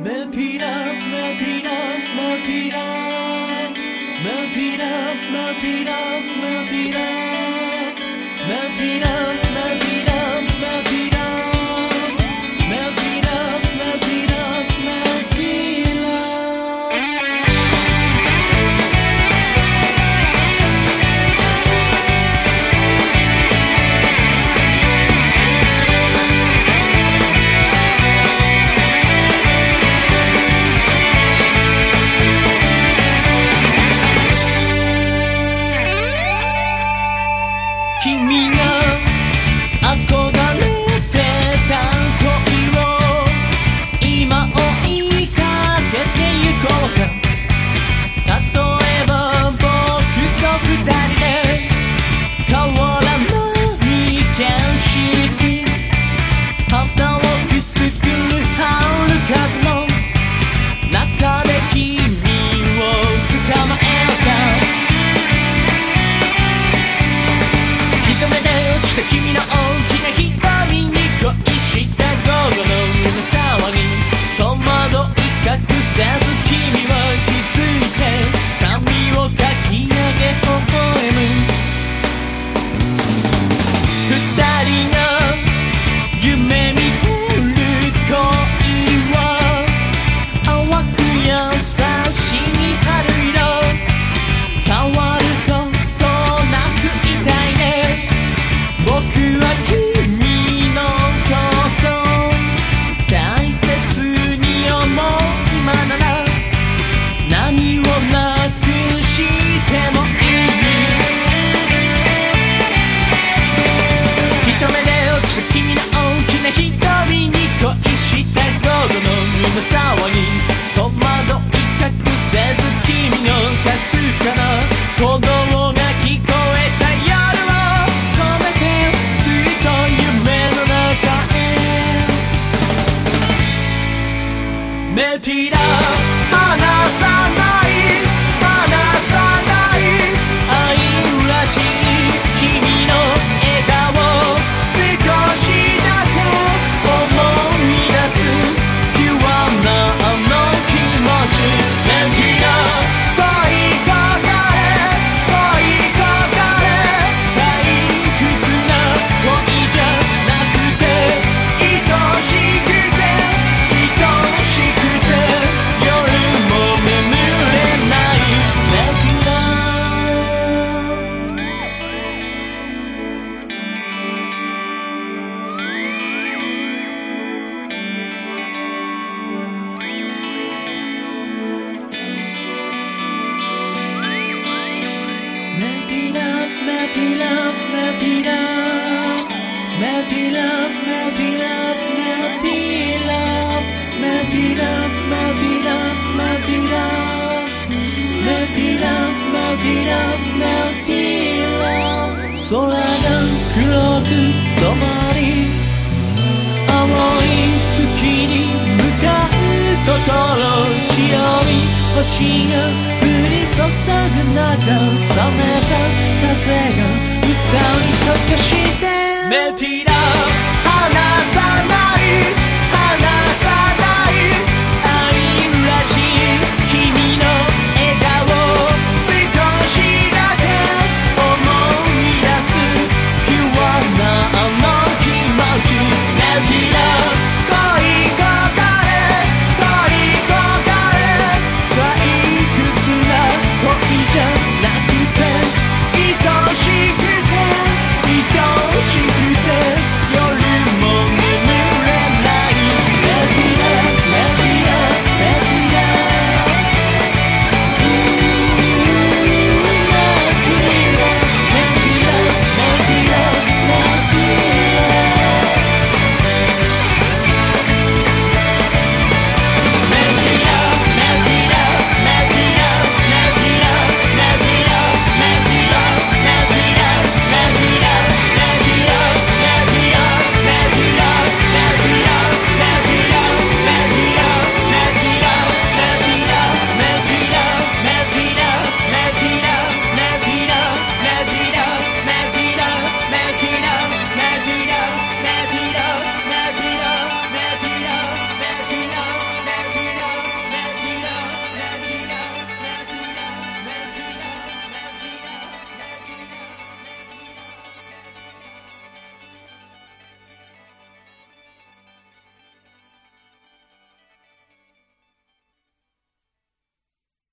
melt it up, melt it up, melt it up. 君の空が黒く染まり青い月に向かうところ白い星が降り注ぐ中冷めた風が歌に溶かして。